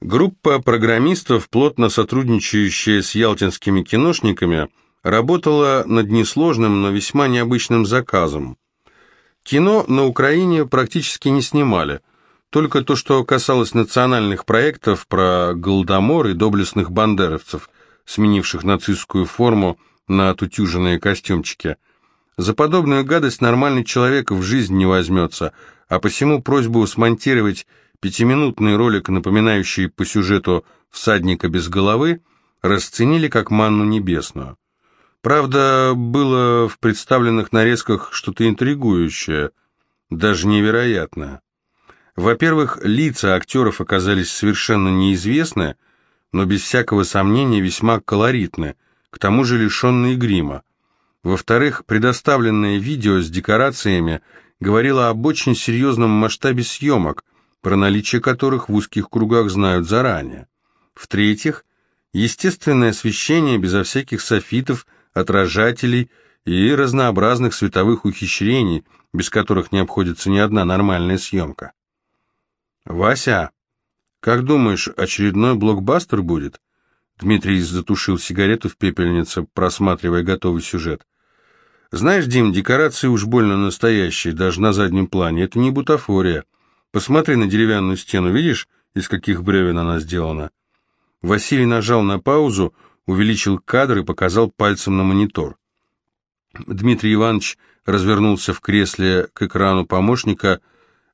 Группа программистов, плотно сотрудничающая с ялтинскими киношниками, работала над несложным, но весьма необычным заказом. Кино на Украине практически не снимали, только то, что касалось национальных проектов про голодомор и доблестных бандеровцев, сменивших нацистскую форму на отутюженные костюмчики. За подобную гадость нормальный человек в жизнь не возьмется, а посему просьбу смонтировать пятиминутный ролик, напоминающий по сюжету «Всадника без головы», расценили как манну небесную. Правда, было в представленных нарезках что-то интригующее, даже невероятное. Во-первых, лица актеров оказались совершенно неизвестны, но без всякого сомнения весьма колоритны, к тому же лишенные грима. Во-вторых, предоставленное видео с декорациями говорило об очень серьезном масштабе съемок, про наличие которых в узких кругах знают заранее. В-третьих, естественное освещение безо всяких софитов, отражателей и разнообразных световых ухищрений, без которых не обходится ни одна нормальная съемка. «Вася, как думаешь, очередной блокбастер будет?» Дмитрий затушил сигарету в пепельнице, просматривая готовый сюжет. «Знаешь, Дим, декорации уж больно настоящие, даже на заднем плане. Это не бутафория. Посмотри на деревянную стену, видишь, из каких бревен она сделана?» Василий нажал на паузу, увеличил кадр и показал пальцем на монитор. Дмитрий Иванович развернулся в кресле к экрану помощника,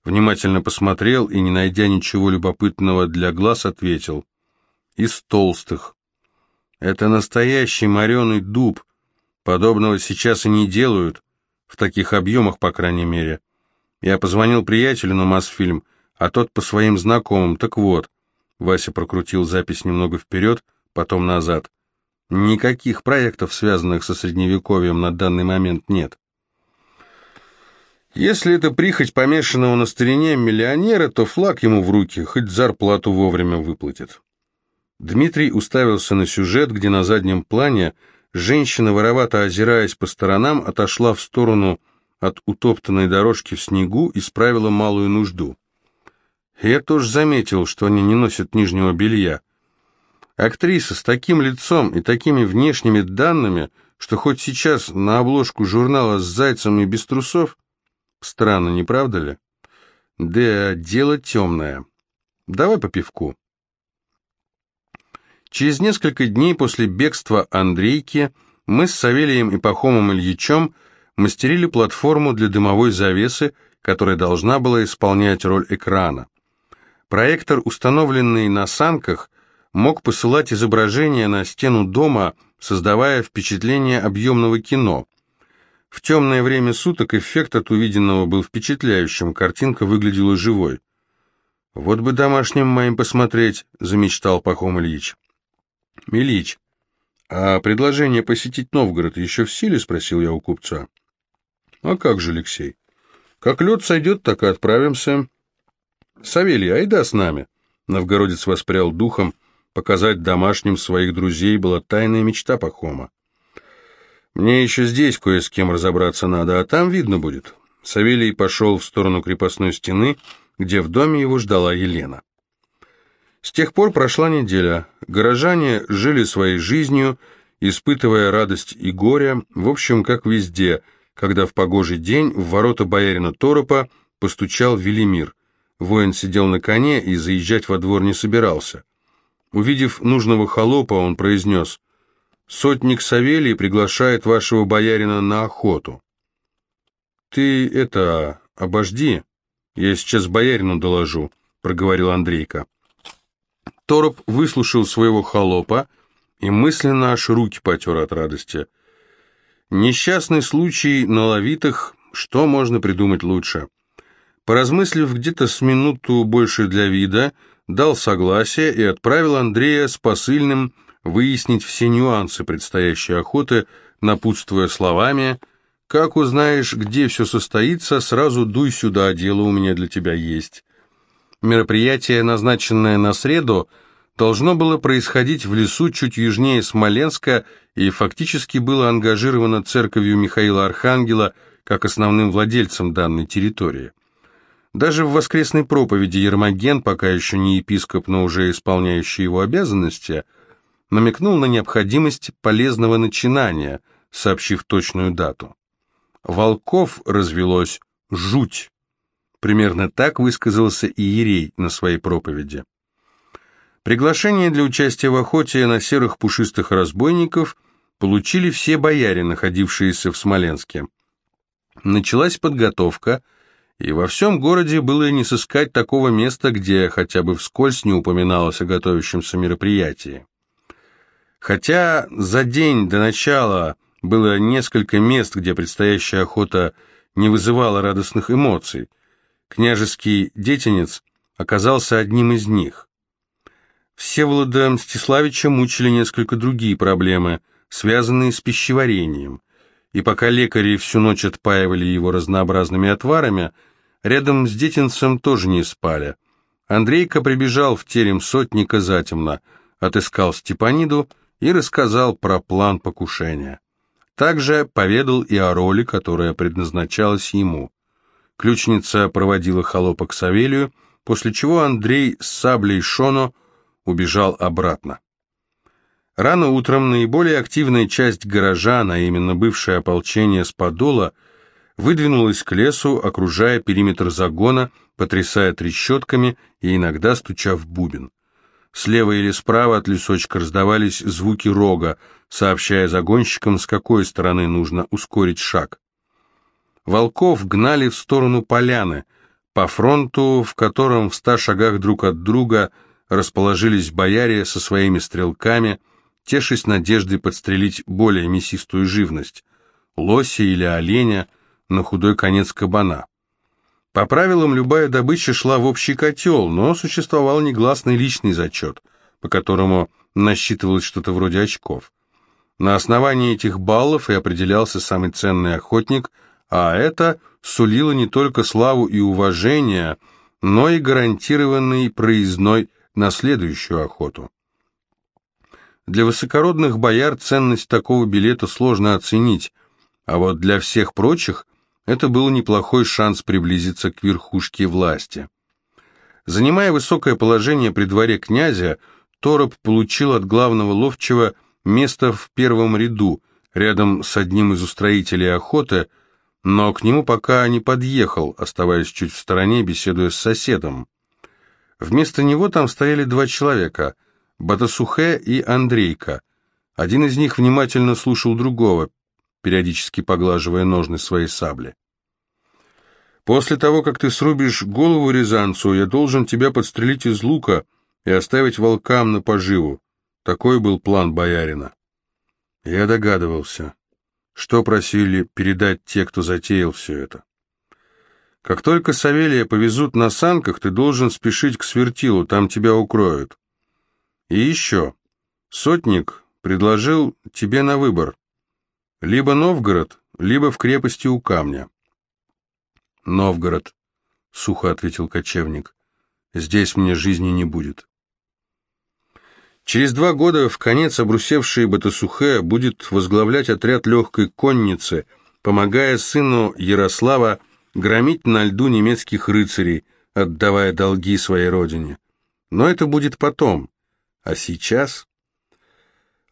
внимательно посмотрел и, не найдя ничего любопытного для глаз, ответил. «Из толстых. Это настоящий мореный дуб. Подобного сейчас и не делают, в таких объемах, по крайней мере. Я позвонил приятелю на Мосфильм, а тот по своим знакомым. Так вот, Вася прокрутил запись немного вперед, потом назад. Никаких проектов, связанных со Средневековьем, на данный момент нет. Если это прихоть помешанного на старине миллионера, то флаг ему в руки, хоть зарплату вовремя выплатит. Дмитрий уставился на сюжет, где на заднем плане женщина, воровато озираясь по сторонам, отошла в сторону от утоптанной дорожки в снегу и справила малую нужду. Я тоже заметил, что они не носят нижнего белья. Актриса с таким лицом и такими внешними данными, что хоть сейчас на обложку журнала с зайцем и без трусов, странно, не правда ли? Да, дело темное. Давай по пивку. Через несколько дней после бегства Андрейки мы с Савелием и Пахомом Ильичем мастерили платформу для дымовой завесы, которая должна была исполнять роль экрана. Проектор, установленный на санках, мог посылать изображение на стену дома, создавая впечатление объемного кино. В темное время суток эффект от увиденного был впечатляющим, картинка выглядела живой. «Вот бы домашним моим посмотреть», — замечтал Пахом Ильич. «Ильич, а предложение посетить Новгород еще в силе?» — спросил я у купца. «А как же, Алексей? Как лед сойдет, так и отправимся». «Савелий, айда с нами!» Новгородец воспрял духом, показать домашним своих друзей была тайная мечта Пахома. «Мне еще здесь кое с кем разобраться надо, а там видно будет». Савелий пошел в сторону крепостной стены, где в доме его ждала Елена. С тех пор прошла неделя. Горожане жили своей жизнью, испытывая радость и горе, в общем, как везде, когда в погожий день в ворота боярина Торопа постучал Велимир – Воин сидел на коне и заезжать во двор не собирался. Увидев нужного холопа, он произнес, «Сотник Савелий приглашает вашего боярина на охоту». «Ты это, обожди, я сейчас боярину доложу», — проговорил Андрейка. Тороп выслушал своего холопа и мысленно аж руки потер от радости. Несчастный случай на ловитых, что можно придумать лучше? Поразмыслив где-то с минуту больше для вида, дал согласие и отправил Андрея с посыльным выяснить все нюансы предстоящей охоты, напутствуя словами «Как узнаешь, где все состоится, сразу дуй сюда, дело у меня для тебя есть». Мероприятие, назначенное на среду, должно было происходить в лесу чуть южнее Смоленска и фактически было ангажировано церковью Михаила Архангела как основным владельцем данной территории. Даже в воскресной проповеди Ермоген, пока еще не епископ, но уже исполняющий его обязанности, намекнул на необходимость полезного начинания, сообщив точную дату. Волков развелось жуть. Примерно так высказался и Иерей на своей проповеди. Приглашение для участия в охоте на серых пушистых разбойников получили все бояре, находившиеся в Смоленске. Началась подготовка, и во всем городе было не сыскать такого места, где хотя бы вскользь не упоминалось о готовящемся мероприятии. Хотя за день до начала было несколько мест, где предстоящая охота не вызывала радостных эмоций, княжеский детенец оказался одним из них. Всеволода Мстиславича мучили несколько другие проблемы, связанные с пищеварением, и пока лекари всю ночь отпаивали его разнообразными отварами, рядом с детинцем тоже не спали. Андрейка прибежал в терем сотника затемно, отыскал Степаниду и рассказал про план покушения. Также поведал и о роли, которая предназначалась ему. Ключница проводила холопа к Савелию, после чего Андрей с саблей Шоно убежал обратно. Рано утром наиболее активная часть горожан, а именно бывшее ополчение с Подола, выдвинулась к лесу, окружая периметр загона, потрясая трещотками и иногда стуча в бубен. Слева или справа от лесочка раздавались звуки рога, сообщая загонщикам, с какой стороны нужно ускорить шаг. Волков гнали в сторону поляны, по фронту, в котором в ста шагах друг от друга расположились бояре со своими стрелками – тешась надеждой подстрелить более мясистую живность – лося или оленя, на худой конец кабана. По правилам, любая добыча шла в общий котел, но существовал негласный личный зачет, по которому насчитывалось что-то вроде очков. На основании этих баллов и определялся самый ценный охотник, а это сулило не только славу и уважение, но и гарантированный проездной на следующую охоту. Для высокородных бояр ценность такого билета сложно оценить, а вот для всех прочих это был неплохой шанс приблизиться к верхушке власти. Занимая высокое положение при дворе князя, Тороп получил от главного ловчего место в первом ряду, рядом с одним из устроителей охоты, но к нему пока не подъехал, оставаясь чуть в стороне, беседуя с соседом. Вместо него там стояли два человека, Батасухе и Андрейка. Один из них внимательно слушал другого, периодически поглаживая ножны своей сабли. «После того, как ты срубишь голову Рязанцу, я должен тебя подстрелить из лука и оставить волкам на поживу. Такой был план боярина». Я догадывался, что просили передать те, кто затеял все это. Как только Савелия повезут на санках, ты должен спешить к свертилу, там тебя укроют. И еще. Сотник предложил тебе на выбор. Либо Новгород, либо в крепости у камня. Новгород, сухо ответил кочевник. Здесь мне жизни не будет. Через два года в конец обрусевший Батасухе будет возглавлять отряд легкой конницы, помогая сыну Ярослава громить на льду немецких рыцарей, отдавая долги своей родине. Но это будет потом. А сейчас...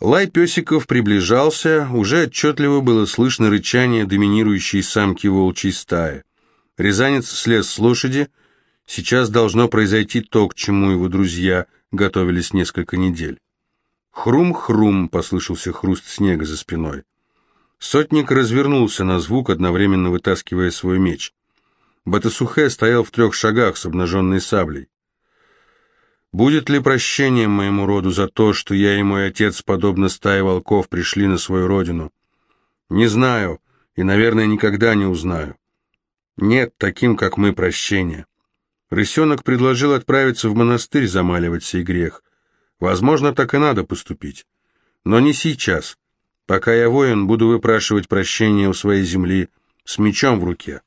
Лай песиков приближался, уже отчетливо было слышно рычание доминирующей самки волчьей стаи. Рязанец слез с лошади, сейчас должно произойти то, к чему его друзья готовились несколько недель. Хрум-хрум послышался хруст снега за спиной. Сотник развернулся на звук, одновременно вытаскивая свой меч. Батасухе стоял в трех шагах с обнаженной саблей. Будет ли прощением моему роду за то, что я и мой отец, подобно стае волков, пришли на свою родину? Не знаю, и, наверное, никогда не узнаю. Нет таким, как мы, прощения. Рысенок предложил отправиться в монастырь замаливать сей грех. Возможно, так и надо поступить. Но не сейчас. Пока я воин, буду выпрашивать прощения у своей земли с мечом в руке.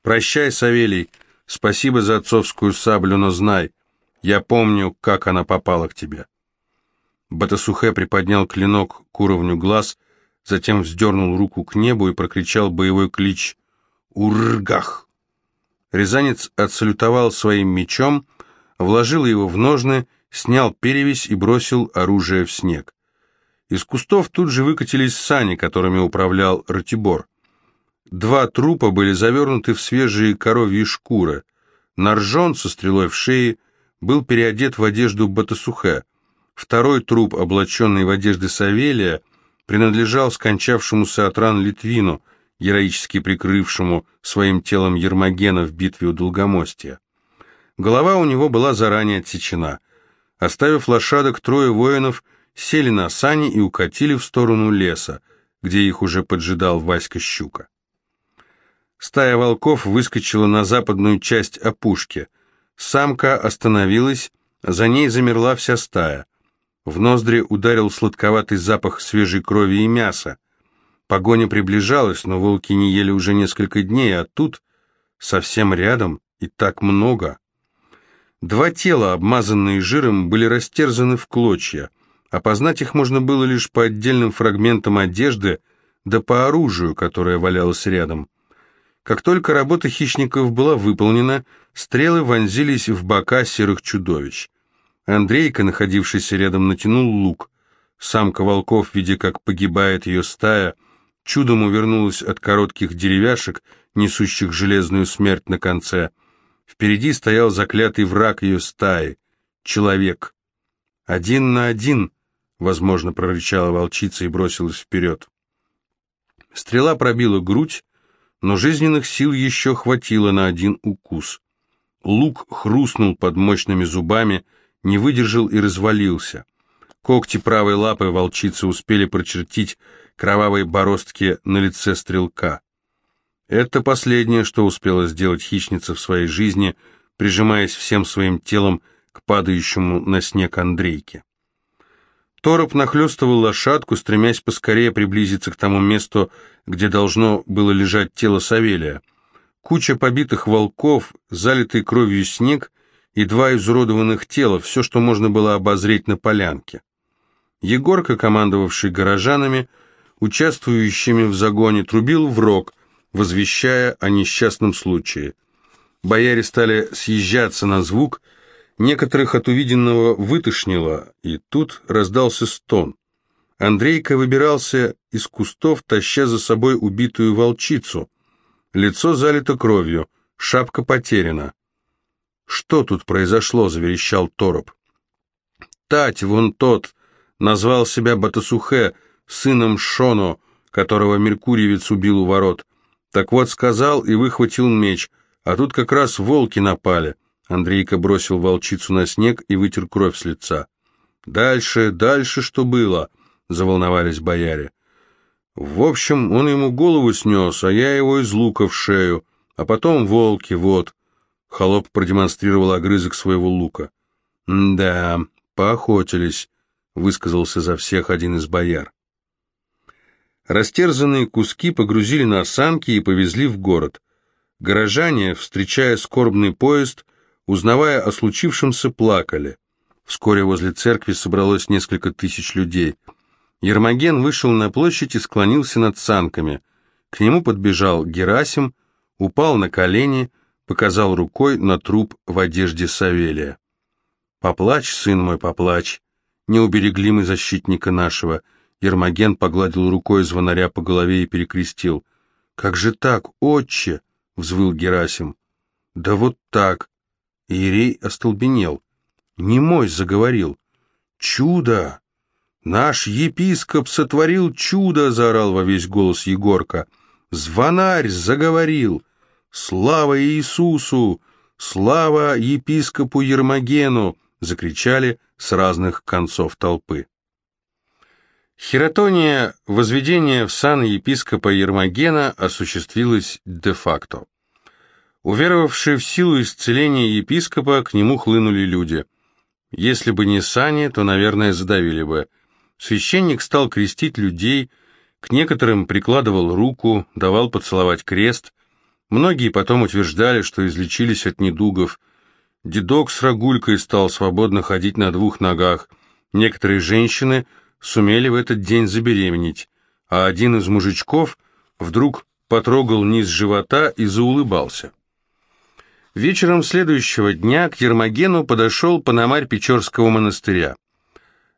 Прощай, Савелий, спасибо за отцовскую саблю, но знай, я помню, как она попала к тебе». Батасухе приподнял клинок к уровню глаз, затем вздернул руку к небу и прокричал боевой клич «Ургах!». Рязанец отсалютовал своим мечом, вложил его в ножны, снял перевязь и бросил оружие в снег. Из кустов тут же выкатились сани, которыми управлял Ратибор. Два трупа были завернуты в свежие коровьи шкуры. Наржон со стрелой в шее был переодет в одежду Батасухе. Второй труп, облаченный в одежды Савелия, принадлежал скончавшемуся от ран Литвину, героически прикрывшему своим телом Ермогена в битве у Долгомостия. Голова у него была заранее отсечена. Оставив лошадок, трое воинов сели на сани и укатили в сторону леса, где их уже поджидал Васька Щука. Стая волков выскочила на западную часть опушки. Самка остановилась, за ней замерла вся стая. В ноздри ударил сладковатый запах свежей крови и мяса. Погоня приближалась, но волки не ели уже несколько дней, а тут совсем рядом и так много. Два тела, обмазанные жиром, были растерзаны в клочья. Опознать их можно было лишь по отдельным фрагментам одежды, да по оружию, которое валялось рядом. Как только работа хищников была выполнена, стрелы вонзились в бока серых чудовищ. Андрейка, находившийся рядом, натянул лук. Самка волков, видя, как погибает ее стая, чудом увернулась от коротких деревяшек, несущих железную смерть на конце. Впереди стоял заклятый враг ее стаи — человек. «Один на один», — возможно, прорычала волчица и бросилась вперед. Стрела пробила грудь, но жизненных сил еще хватило на один укус. Лук хрустнул под мощными зубами, не выдержал и развалился. Когти правой лапы волчицы успели прочертить кровавые бороздки на лице стрелка. Это последнее, что успела сделать хищница в своей жизни, прижимаясь всем своим телом к падающему на снег Андрейке. Тороп нахлестывал лошадку, стремясь поскорее приблизиться к тому месту, где должно было лежать тело Савелия. Куча побитых волков, залитый кровью снег и два изуродованных тела, все, что можно было обозреть на полянке. Егорка, командовавший горожанами, участвующими в загоне, трубил в рог, возвещая о несчастном случае. Бояре стали съезжаться на звук – Некоторых от увиденного вытошнило, и тут раздался стон. Андрейка выбирался из кустов, таща за собой убитую волчицу. Лицо залито кровью, шапка потеряна. «Что тут произошло?» — заверещал Тороп. «Тать, вон тот, назвал себя Батасухе, сыном Шоно, которого Меркурьевец убил у ворот. Так вот сказал и выхватил меч, а тут как раз волки напали». Андрейка бросил волчицу на снег и вытер кровь с лица. «Дальше, дальше что было?» — заволновались бояре. «В общем, он ему голову снес, а я его из лука в шею, а потом волки, вот». Холоп продемонстрировал огрызок своего лука. «Да, поохотились», — высказался за всех один из бояр. Растерзанные куски погрузили на санки и повезли в город. Горожане, встречая скорбный поезд, — Узнавая о случившемся, плакали. Вскоре возле церкви собралось несколько тысяч людей. Ермоген вышел на площадь и склонился над санками. К нему подбежал Герасим, упал на колени, показал рукой на труп в одежде Савелия. «Поплачь, сын мой, поплачь, не уберегли мы защитника нашего». Ермоген погладил рукой звонаря по голове и перекрестил. «Как же так, отче?» — взвыл Герасим. «Да вот так», Иерей остолбенел. Немой заговорил. «Чудо! Наш епископ сотворил чудо!» — заорал во весь голос Егорка. «Звонарь заговорил! Слава Иисусу! Слава епископу Ермогену!» — закричали с разных концов толпы. Хератония, возведение в сан епископа Ермогена, осуществилось де-факто. Уверовавшие в силу исцеления епископа, к нему хлынули люди. Если бы не сани, то, наверное, задавили бы. Священник стал крестить людей, к некоторым прикладывал руку, давал поцеловать крест. Многие потом утверждали, что излечились от недугов. Дедок с рогулькой стал свободно ходить на двух ногах. Некоторые женщины сумели в этот день забеременеть, а один из мужичков вдруг потрогал низ живота и заулыбался. Вечером следующего дня к Ермогену подошел пономарь Печорского монастыря.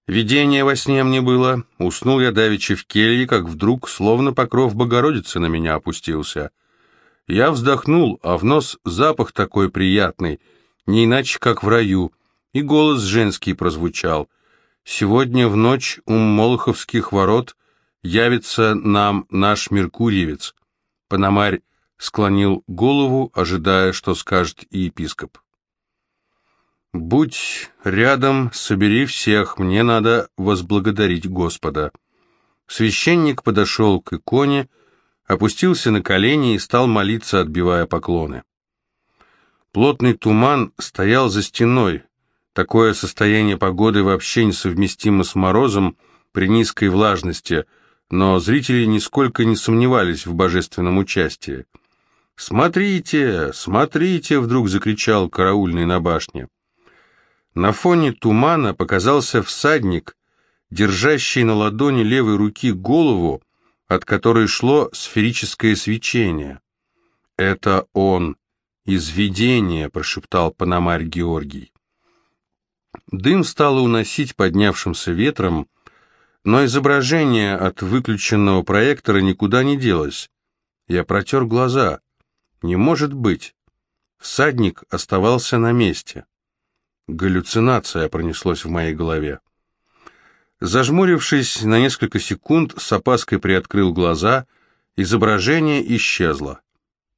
Видение во сне мне было, уснул я давеча в келье, как вдруг, словно покров Богородицы, на меня опустился. Я вздохнул, а в нос запах такой приятный, не иначе, как в раю, и голос женский прозвучал. «Сегодня в ночь у Молоховских ворот явится нам наш Меркурьевец». Пономарь склонил голову, ожидая, что скажет и епископ. «Будь рядом, собери всех, мне надо возблагодарить Господа». Священник подошел к иконе, опустился на колени и стал молиться, отбивая поклоны. Плотный туман стоял за стеной. Такое состояние погоды вообще несовместимо с морозом при низкой влажности, но зрители нисколько не сомневались в божественном участии. «Смотрите, смотрите!» — вдруг закричал караульный на башне. На фоне тумана показался всадник, держащий на ладони левой руки голову, от которой шло сферическое свечение. «Это он, из видения», — прошептал Пономарь Георгий. Дым стало уносить поднявшимся ветром, но изображение от выключенного проектора никуда не делось. Я протер глаза. Не может быть. Всадник оставался на месте. Галлюцинация пронеслось в моей голове. Зажмурившись на несколько секунд, с опаской приоткрыл глаза, изображение исчезло.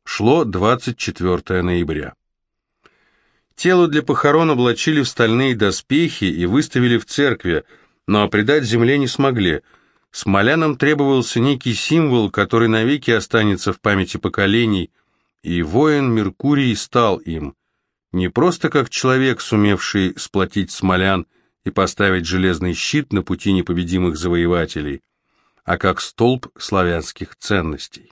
Шло 24 ноября. Тело для похорон облачили в стальные доспехи и выставили в церкви, но предать земле не смогли. Смолянам требовался некий символ, который навеки останется в памяти поколений – и воин Меркурий стал им, не просто как человек, сумевший сплотить смолян и поставить железный щит на пути непобедимых завоевателей, а как столб славянских ценностей.